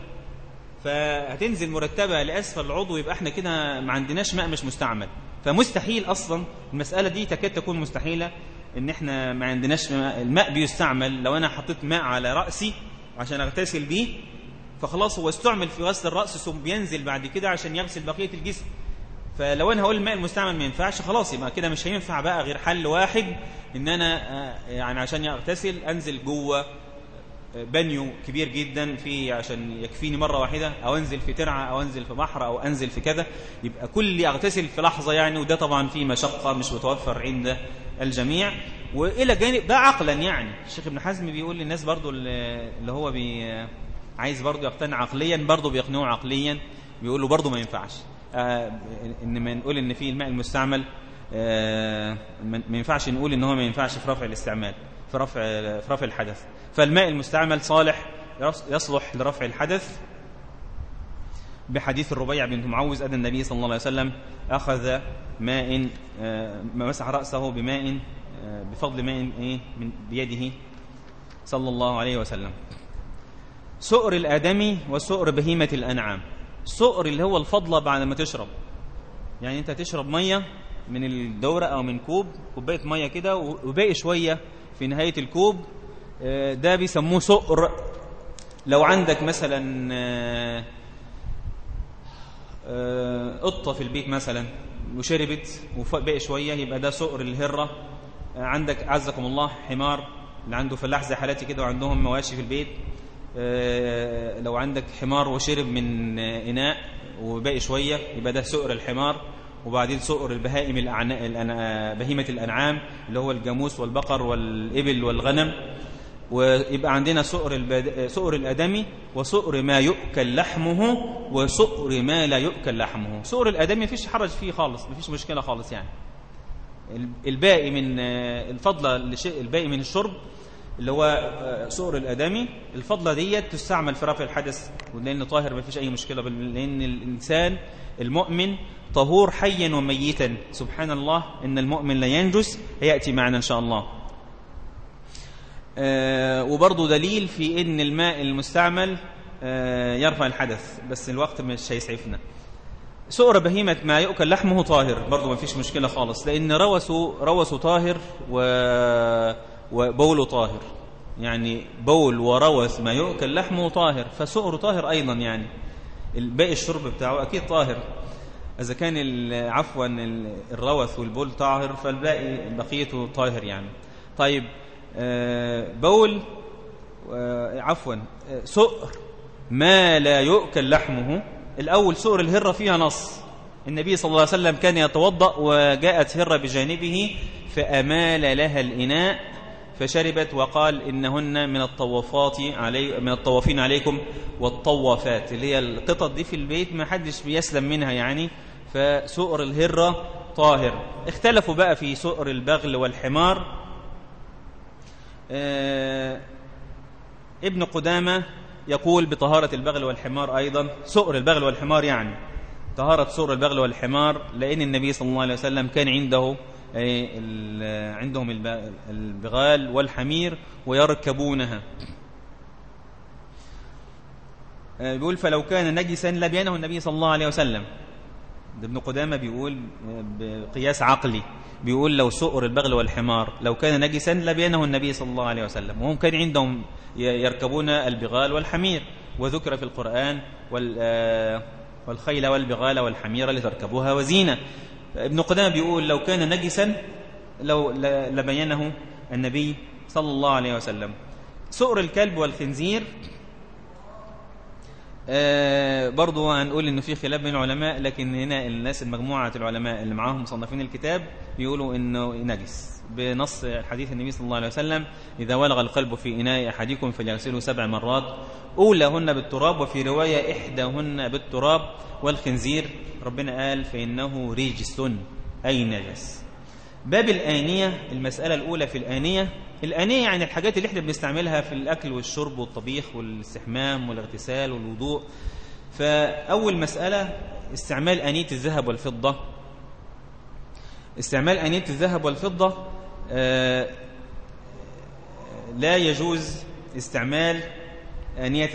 فهتنزل مرتبة لأسفل العضو يبقى إحنا كده ما عندناش ماء مش مستعمل. فمستحيل أصلا المسألة دي تكاد تكون مستحيلة إن إحنا ما عندناش ماء الماء بيستعمل. لو أنا حطيت ماء على رأسي عشان أغتسل بيه فخلاص هو استعمل في غسل الرأس ثم بينزل بعد كده عشان يغسل بقية الجسم. فلو أنا هقول الماء المستعمل ما ينفعش خلاص يبقى كده مش هينفع بقى غير حل واحد إن أنا يعني عشان اغتسل أنزل جوة بانيو كبير جدا في عشان يكفيني مرة واحدة أو أنزل في ترعة أو أنزل في بحر أو أنزل في كذا. يبقى كل أغتسل في لحظة يعني وده طبعا فيه مشقة مش متوفر عند الجميع. وإلى جانب ده عقلا يعني. الشيخ ابن حزم بيقول للناس برضو اللي هو بي عايز برضو يقتنع عقليا برضو بيقنعه عقليا. بيقول له برضو ما ينفعش. آه إن ما نقول إن في الماء المستعمل آه ما ينفعش نقول إن هو ما ينفعش في رفع الاستعمال. في رفع في رفع الحدث. فالماء المستعمل صالح يصلح لرفع الحدث بحديث الربيع بنت معوز أن النبي صلى الله عليه وسلم أخذ ماء آه، مسح رأسه بماء آه، بفضل ماء إيه من بيده صلى الله عليه وسلم. سؤر الآدمي وسؤر بهيمة الأنعام. سؤر اللي هو الفضلة بعد ما تشرب. يعني أنت تشرب مية من الدورة أو من كوب كوباية مية كده وباقي شوية في نهاية الكوب آه، ده بيسموه سؤر لو عندك مثلا آه، آه، قطة في البيت مثلا وشربت وباقي شوية يبقى ده سؤر الهرة. عندك عزكم الله حمار اللي عنده فلاح زي حالاتي كده وعندهم مواشي في البيت. لو عندك حمار وشرب من إناء وباقي شوية يبقى ده سؤر الحمار. وبعدين سؤر البهائم بهيمة الأنعام اللي هو الجاموس والبقر والإبل والغنم. ويبقى عندنا سؤر البد... سؤر الأدمي وسؤر ما يؤكل لحمه وسؤر ما لا يؤكل لحمه. سؤر الأدمي مفيش حرج فيه خالص مفيش مشكلة خالص يعني. الباقي من الفضلة الباقي من الشرب اللي هو سؤر الأدمي الفضلة ديت تستعمل في رفع الحدث ولان طاهر مفيش أي مشكلة لأن الإنسان المؤمن طهور حيا وميتا. سبحان الله إن المؤمن لا ينجس. هيأتي معنا إن شاء الله. آه وبرضه دليل في إن الماء المستعمل آه يرفع الحدث بس الوقت مش هيسعفنا. سؤر بهيمة ما يؤكل لحمه طاهر. برضه ما فيش مشكلة خالص لأن روسه روسه طاهر و... وبوله طاهر. يعني بول وروث ما يؤكل لحمه طاهر فسؤره طاهر أيضا يعني. باقي الشرب بتاعه أكيد طاهر. إذا كان عفوا الروث والبول طاهر فالباقي بقيته طاهر يعني. طيب آه، بول آه، عفوا آه، سؤر. ما لا يؤكل لحمه؟ الأول سؤر الهرة فيها نص. النبي صلى الله عليه وسلم كان يتوضأ وجاءت هرة بجانبه فأمال لها الإناء. فشربت وقال إنهن من الطوافات علي من الطوافين عليكم والطوافات اللي هي القطط دي في البيت ما حدش بيسلم منها يعني فسؤر الهرة طاهر. اختلفوا بقى في سؤر البغل والحمار. آه، ابن قدامة يقول بطهارة البغل والحمار أيضا سؤر البغل والحمار يعني طهارة سؤر البغل والحمار لأن النبي صلى الله عليه وسلم كان عنده عندهم البغال والحمير ويركبونها. آه، بيقول فلو كان نجسا لبينه النبي صلى الله عليه وسلم. ابن قدامة بيقول بقياس عقلي. بيقول لو سؤر البغل والحمار لو كان نجسا لبينه النبي صلى الله عليه وسلم. وهم كان عندهم يركبون البغال والحمير. وذكر في القرآن آه، والخيل والبغال والحمير لتركبوها وزينة. ابن قدامة بيقول لو كان نجسا لو لبينه النبي صلى الله عليه وسلم. سؤر الكلب والخنزير آه برضو هنقول إنه في خلاف بين العلماء لكن هنا الناس المجموعة العلماء اللي معاهم مصنفين الكتاب بيقولوا إنه نجس. بنص حديث النبي صلى الله عليه وسلم إذا ولغ القلب في إناء أحدكم فليغسله سبع مرات أولاهن بالتراب وفي رواية إحداهن بالتراب والخنزير. ربنا قال فإنه رجس أي نجس. باب الآنية المسألة الأولى في الآنية الآنية يعني الحاجات اللي إحنا بنستعملها في الأكل والشرب والطبيخ والاستحمام والاغتسال والوضوء. فأول مسألة استعمال آنية الذهب والفضة. استعمال آنية الذهب والفضة آه، لا يجوز استعمال آنية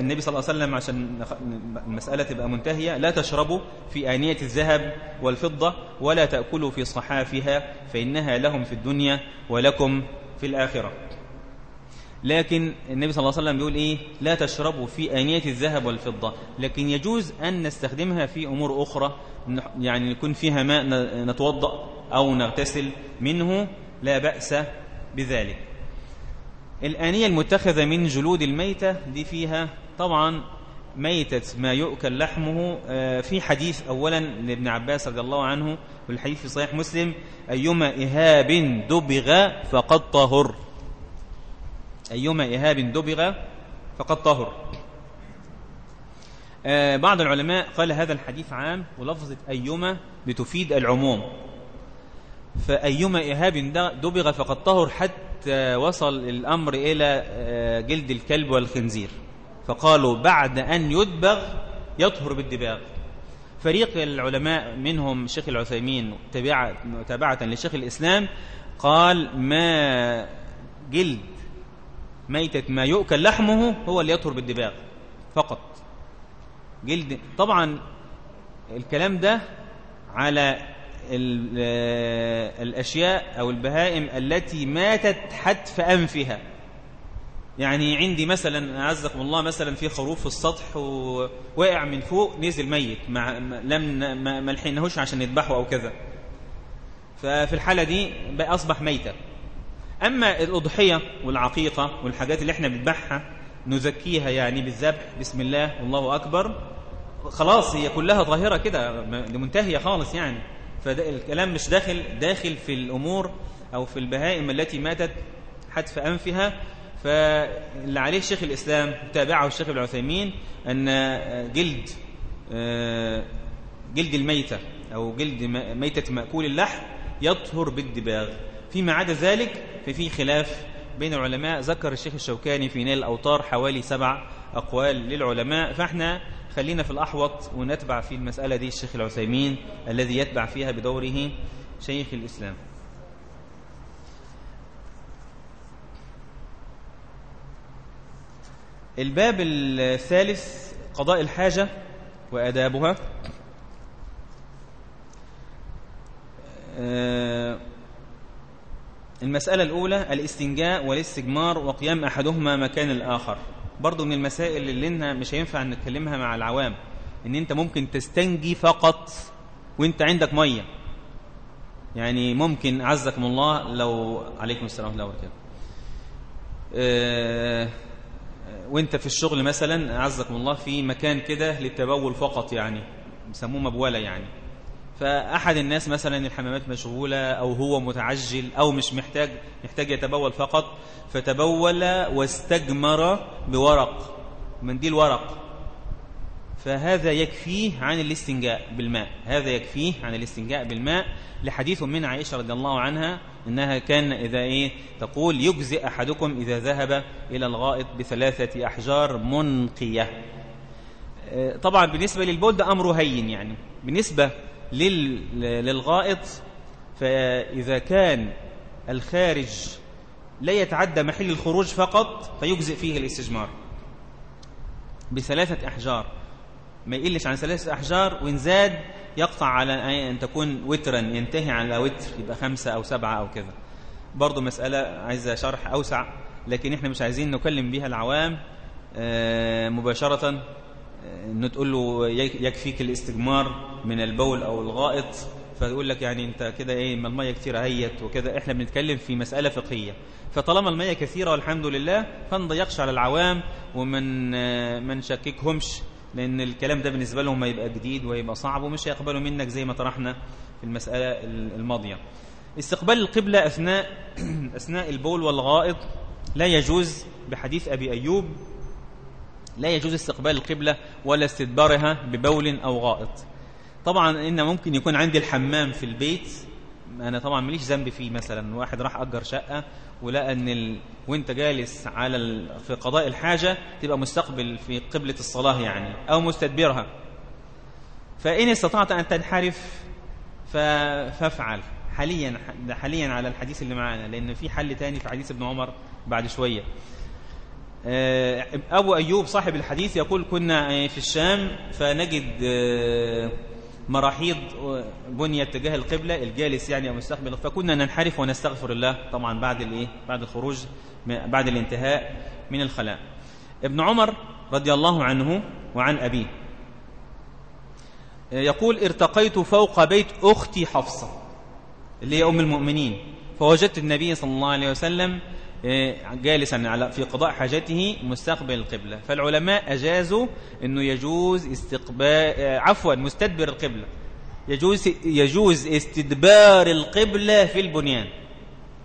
النبي صلى الله عليه وسلم عشان المسألة تبقى منتهية. لا تشربوا في آنية الذهب والفضة ولا تأكلوا في صحافها فإنها لهم في الدنيا ولكم في الآخرة. لكن النبي صلى الله عليه وسلم بيقول إيه؟ لا تشربوا في آنية الذهب والفضة. لكن يجوز أن نستخدمها في أمور أخرى يعني يكون فيها ماء نتوضأ أو نغتسل. منه لا بأس بذلك. الآنية المتخذة من جلود الميتة دي فيها طبعا ميتة ما يؤكل لحمه آه، في حديث أولا لابن عباس رضي الله عنه والحديث في صحيح مسلم أيما إهاب دبغ فقد طهر. أيما إهاب دبغ فقد طهر. آه، بعض العلماء قال هذا الحديث عام ولفظة أيما بتفيد العموم. فأيما إهاب دبغ فقد طهر حتى وصل الأمر إلى آه، جلد الكلب والخنزير. فقالوا بعد أن يدبغ يطهر بالدباغ. فريق العلماء منهم شيخ العثيمين تبعة لشيخ الإسلام قال ما جلد ميتة ما يؤكل لحمه هو اللي يطهر بالدباغ فقط. جلد طبعا الكلام ده على الأشياء أو البهائم التي ماتت حتف أنفها. يعني عندي مثلا أعزكم الله مثلا في خروف في السطح ووقع من فوق نزل ميت مع لم ما لحقناهوش عشان نذبحه أو كذا. ففي الحالة دي أصبح ميتة أما الأضحية والعقيقة والحاجات اللي إحنا بنذبحها نزكيها يعني بالذبح بسم الله والله أكبر خلاص هي كلها ظاهرة كده منتهية خالص يعني. فالكلام مش داخل داخل في الأمور أو في البهائم التي ماتت حتف أنفها. فاللي عليه شيخ الإسلام تابعه الشيخ ابن عثيمين أن جلد آه، جلد الميتة أو جلد ميتة مأكول اللحم يطهر بالدباغ. فيما عدا ذلك ففي خلاف بين العلماء. ذكر الشيخ الشوكاني في نيل الأوطار حوالي سبع أقوال للعلماء. فإحنا خلينا في الأحوط ونتبع في المسألة دي الشيخ العثيمين الذي يتبع فيها بدوره شيخ الإسلام. الباب الثالث قضاء الحاجة وأدابها. آه، المسألة الأولى الاستنجاء والاستجمار وقيام أحدهما مكان الآخر. برضو من المسائل اللي إنها مش هينفع نتكلمها مع العوام إن أنت ممكن تستنجي فقط وأنت عندك مية. يعني ممكن عزكم الله لو عليكم السلام ورحمة الله وبركاته. آه، وانت في الشغل مثلا أعزكم الله في مكان كده للتبول فقط يعني بيسموه مبولة يعني. فأحد الناس مثلا الحمامات مشغولة أو هو متعجل أو مش محتاج محتاج يتبول فقط فتبول واستجمر بورق. منديل ورق فهذا يكفيه عن الاستنجاء بالماء. هذا يكفيه عن الاستنجاء بالماء لحديث من عائشة رضي الله عنها إنها كان إذا إيه تقول يجزئ أحدكم إذا ذهب إلى الغائط بثلاثة أحجار منقية. آه، طبعا بالنسبة للبول ده أمره هين يعني. بالنسبة للغائط فإذا كان الخارج لا يتعدى محل الخروج فقط فيجزئ فيه الاستجمار بثلاثة أحجار. ما يقلش عن ثلاثة أحجار وإن زاد يقطع على أن تكون وترا ينتهي على وتر يبقى خمسة أو سبعة أو كذا. برضو مسألة عايزة شرح أوسع لكن إحنا مش عايزين نكلم بها العوام آه، مباشرة انه تقول له يكفيك الاستجمار من البول أو الغائط فيقول لك يعني أنت كده إيه ما المية كتير هيت وكده. إحنا بنتكلم في مسألة فقهية. فطالما المية كثيرة والحمد لله فنضيقش على العوام ومن ما نشككهمش لأن الكلام ده بالنسبة لهم هيبقى جديد وهيبقى صعب ومش هيقبلوا منك زي ما طرحنا في المسألة الماضية. استقبال القبلة أثناء, أثناء البول والغائط لا يجوز بحديث أبي أيوب لا يجوز استقبال القبلة ولا استدبارها ببول أو غائط. طبعا إن ممكن يكون عندي الحمام في البيت أنا طبعا ماليش ذنب فيه مثلا. واحد راح أجر شقة ولقى إن ال... وأنت جالس على ال... في قضاء الحاجة تبقى مستقبل في قبلة الصلاة يعني أو مستدبرها. فإن استطعت أن تنحرف ف... فافعل. حاليا حاليا على الحديث اللي معانا لأن في حل تاني في حديث ابن عمر بعد شوية. آه، أبو أيوب صاحب الحديث يقول كنا في الشام فنجد آه، المراحيض بني اتجاه القبلة الجالس يعني أو مستقبل فكنا ننحرف ونستغفر الله طبعا بعد الإيه؟ بعد الخروج بعد الانتهاء من الخلاء. ابن عمر رضي الله عنه وعن أبيه يقول ارتقيت فوق بيت أختي حفصة اللي هي أم المؤمنين فوجدت النبي صلى الله عليه وسلم آه، جالسا على في قضاء حاجته مستقبل القبلة. فالعلماء أجازوا أنه يجوز استقبال آه، عفوا مستدبر القبلة. يجوز يجوز استدبار القبلة في البنيان.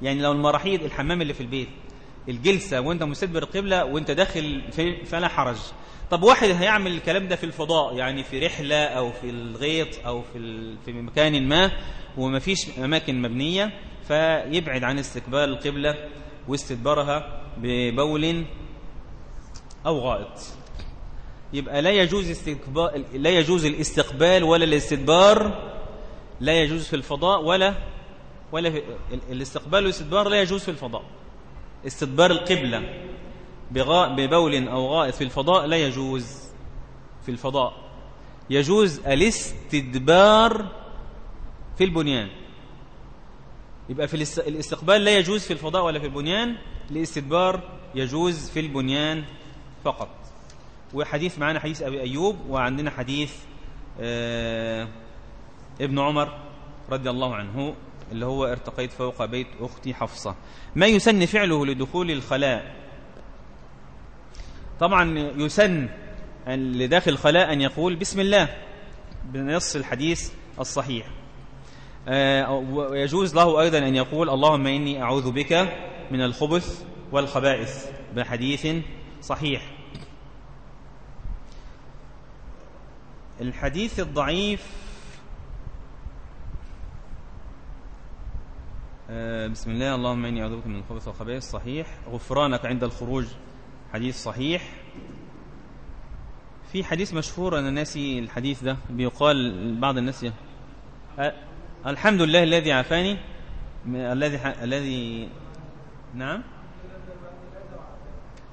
يعني لو المراحيض الحمام اللي في البيت الجلسة وأنت مستدبر القبلة وأنت داخل فلا حرج. طب واحد هيعمل الكلام ده في الفضاء يعني في رحلة أو في الغيط أو في, في مكان ما وما فيش أماكن مبنية فيبعد عن استقبال القبلة. واستدبارها ببول أو غائط. يبقى لا يجوز استقبال لا يجوز الاستقبال ولا الاستدبار لا يجوز في الفضاء ولا ولا في الاستقبال والاستدبار لا يجوز في الفضاء. استدبار القبلة ببول أو غائط في الفضاء لا يجوز في الفضاء. يجوز الاستدبار في البنيان. يبقى في الاستقبال لا يجوز في الفضاء ولا في البنيان الاستدبار يجوز في البنيان فقط. وحديث معنا حديث أبي أيوب وعندنا حديث آه ابن عمر رضي الله عنه اللي هو ارتقيت فوق بيت أختي حفصة. ما يسن فعله لدخول الخلاء؟ طبعا يسن لداخل الخلاء أن يقول بسم الله بنص الحديث الصحيح. ويجوز له أيضا أن يقول اللهم إني أعوذ بك من الخبث والخبائث بحديث صحيح. الحديث الضعيف آه، بسم الله اللهم إني أعوذ بك من الخبث والخبائث صحيح. غفرانك عند الخروج حديث صحيح. في حديث مشهور أنا ناسي الحديث ده بيقال بعض الناس الحمد لله الذي عافاني. الذي الذي نعم.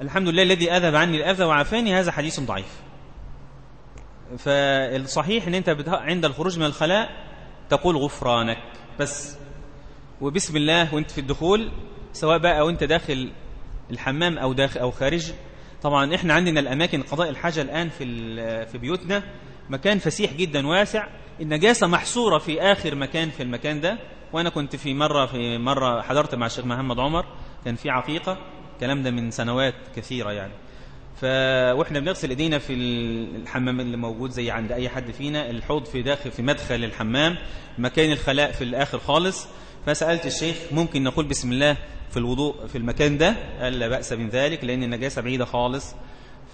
الحمد لله الذي أذهب عني الأذى وعافاني. هذا حديث ضعيف. فالصحيح إن أنت عند الخروج من الخلاء تقول غفرانك. بس. وبسم الله وأنت في الدخول سواء بقى وأنت داخل الحمام أو داخل أو خارج. طبعا إحنا عندنا الأماكن قضاء الحاجة الآن في في بيوتنا. مكان فسيح جدا واسع النجاسة محصورة في آخر مكان في المكان ده. وأنا كنت في مرة في مرة حضرت مع الشيخ محمد عمر كان في عقيقة. الكلام ده من سنوات كثيرة يعني. ف وإحنا بنغسل إيدينا في الحمام اللي موجود زي عند أي حد فينا. الحوض في داخل في مدخل الحمام. مكان الخلاء في الآخر خالص. فسألت الشيخ ممكن نقول بسم الله في الوضوء في المكان ده؟ قال لا بأس من ذلك لأن النجاسة بعيدة خالص.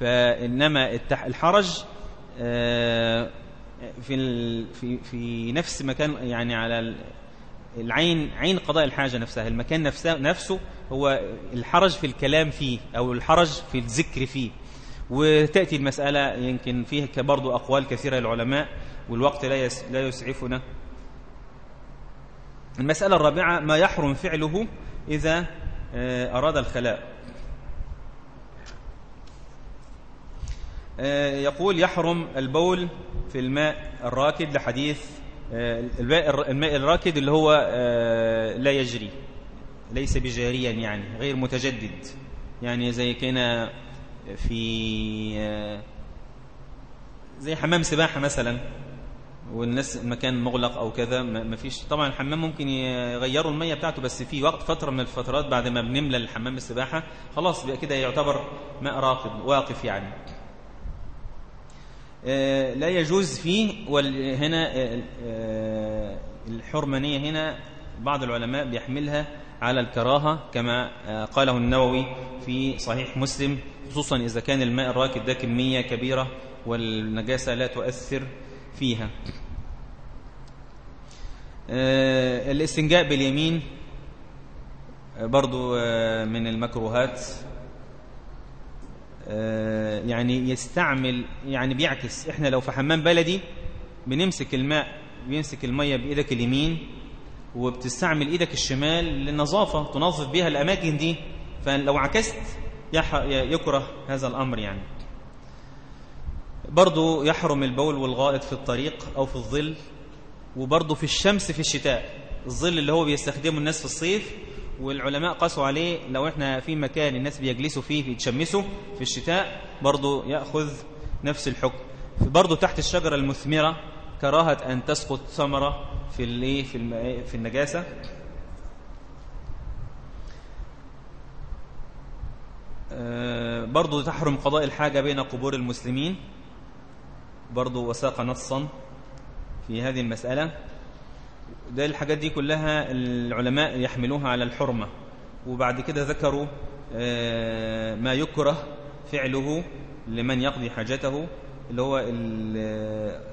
فإنما الحرج في في في نفس مكان يعني على العين عين قضاء الحاجة نفسها. المكان نفسه نفسه هو الحرج في الكلام فيه أو الحرج في الذكر فيه. وتأتي المسألة يمكن فيها برضو أقوال كثيرة للعلماء والوقت لا لا يسعفنا. المسألة الرابعة ما يحرم فعله إذا آه، أراد الخلاء. يقول يحرم البول في الماء الراكد لحديث آه، الماء الراكد اللي هو آه، لا يجري ليس بجاريا يعني غير متجدد. يعني زي كان في زي حمام سباحة مثلا والناس المكان مغلق أو كذا ما فيش. طبعا الحمام ممكن يغيروا المية بتاعته بس في وقت فترة من الفترات بعد ما بنملى الحمام السباحة خلاص بقى كده يعتبر ماء راكد واقف يعني. آه، لا يجوز فيه وهنا آه، آه، الحرمانية هنا بعض العلماء بيحملها على الكراهة كما قاله النووي في صحيح مسلم خصوصا إذا كان الماء الراكد ده كمية كبيرة والنجاسة لا تؤثر فيها. الاستنجاء باليمين برضو من المكروهات. آه، يعني يستعمل يعني بيعكس. إحنا لو في حمام بلدي بنمسك الماء بيمسك المية بإيدك اليمين وبتستعمل إيدك الشمال للنظافة تنظف بها الأماكن دي. فلو عكست يكره هذا الأمر يعني. برضو يحرم البول والغائط في الطريق أو في الظل وبرضو في الشمس في الشتاء. الظل اللي هو بيستخدمه الناس في الصيف والعلماء قاسوا عليه لو إحنا في مكان الناس بيجلسوا فيه بيتشمسوا في الشتاء برضو يأخذ نفس الحكم. برضو تحت الشجرة المثمرة كراهة أن تسقط ثمرة في في في النجاسة. آه، برضو تحرم قضاء الحاجة بين قبور المسلمين. برضو وساق نصا في هذه المسألة. ده الحاجات دي كلها العلماء يحملوها على الحرمة. وبعد كده ذكروا آه، ما يكره فعله لمن يقضي حاجته اللي هو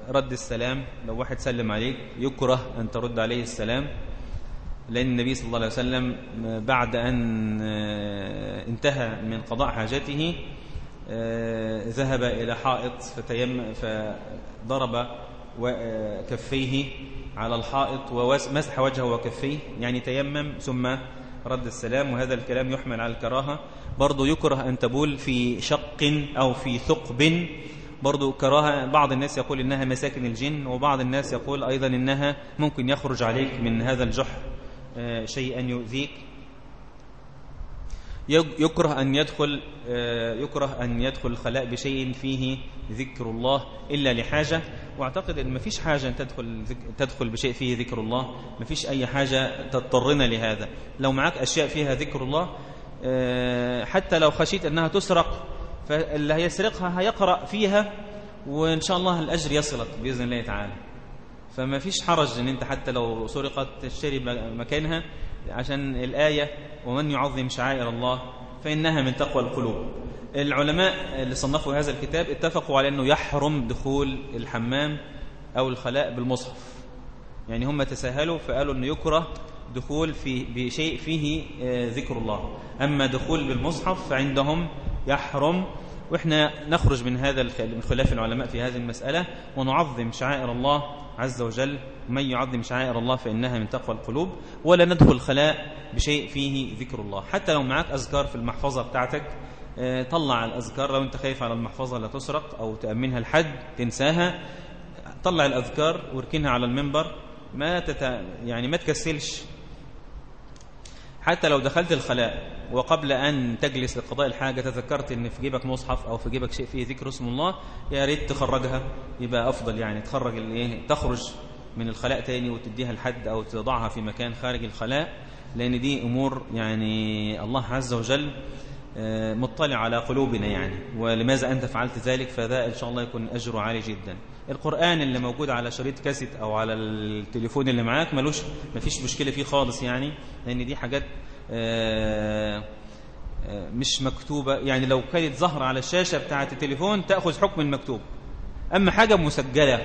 رد السلام. لو واحد سلم عليك يكره أن ترد عليه السلام. لأن النبي صلى الله عليه وسلم بعد أن آه، انتهى من قضاء حاجته آه، ذهب إلى حائط فتيم فضرب كفيه على الحائط ومسح وجهه وكفيه يعني تيمم ثم رد السلام وهذا الكلام يحمل على الكراهة. برضو يكره أن تبول في شق أو في ثقب. برضو كراهة بعض الناس يقول إنها مساكن الجن وبعض الناس يقول أيضا إنها ممكن يخرج عليك من هذا الجحر آه، شيئا يؤذيك. يكره أن يدخل آه، يكره أن يدخل الخلاء بشيء فيه ذكر الله إلا لحاجة. وأعتقد أن ما فيش حاجة تدخل تدخل بشيء فيه ذكر الله ما فيش أي حاجة تضطرنا لهذا. لو معك أشياء فيها ذكر الله آه، حتى لو خشيت أنها تسرق فاللي هيسرقها هيقرأ فيها وإن شاء الله الأجر يصلك بإذن الله تعالى. فما فيش حرج أن أنت حتى لو سرقت تشتري مكانها عشان الآية ومن يعظم شعائر الله فإنها من تقوى القلوب. العلماء اللي صنفوا هذا الكتاب اتفقوا على أنه يحرم دخول الحمام أو الخلاء بالمصحف. يعني هم تساهلوا فقالوا أنه يكره دخول في بشيء فيه آه، ذكر الله. أما دخول بالمصحف فعندهم يحرم. وإحنا نخرج من هذا من خلاف العلماء في هذه المسألة ونعظم شعائر الله عز وجل من يعظم شعائر الله فإنها من تقوى القلوب ولا ندخل الخلاء بشيء فيه ذكر الله. حتى لو معك أذكار في المحفظة بتاعتك آه، طلع الأذكار. لو أنت خايف على المحفظة لا تسرق أو تأمنها الحد تنساها. طلع الأذكار واركنها على المنبر. ما تت... يعني ما تكسلش. حتى لو دخلت الخلاء وقبل أن تجلس لقضاء الحاجة تذكرت أن في جيبك مصحف أو في جيبك شيء فيه ذكر اسم الله يا ريت تخرجها يبقى أفضل يعني تخرج الايه تخرج من الخلاء تاني وتديها لحد أو تضعها في مكان خارج الخلاء لأن دي أمور يعني الله عز وجل آه، مطلع على قلوبنا يعني ولماذا أنت فعلت ذلك؟ فذا إن شاء الله يكون أجره عالي جدا. القرآن اللي موجود على شريط كاسيت أو على التليفون اللي معاك ملوش مفيش مشكلة فيه خالص يعني لأن دي حاجات آه، آه، مش مكتوبة. يعني لو كانت ظهر على الشاشة بتاعة التليفون تأخذ حكم المكتوب. أما حاجة مسجلة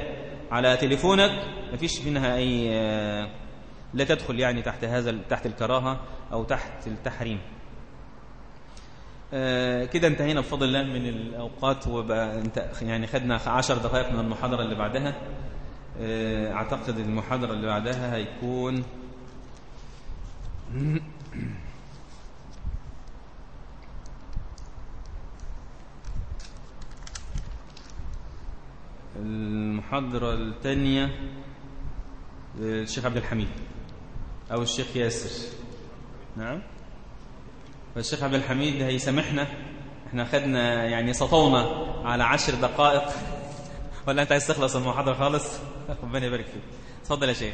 على تليفونك مفيش منها أي لا تدخل يعني تحت هذا تحت الكراهة أو تحت التحريم. آه، كده انتهينا بفضل الله من الأوقات وبقى يعني خدنا عشر دقائق من المحاضرة اللي بعدها. آه، أعتقد المحاضرة اللي بعدها هيكون المحاضرة الثانية الشيخ عبد الحميد أو الشيخ ياسر. نعم. فالشيخ عبد الحميد هيسامحنا إحنا خدنا يعني سطونا على عشر دقائق. ولا انت عايز تخلص المحاضرة خالص؟ ربنا يبارك فيك. اتفضل يا شيخ.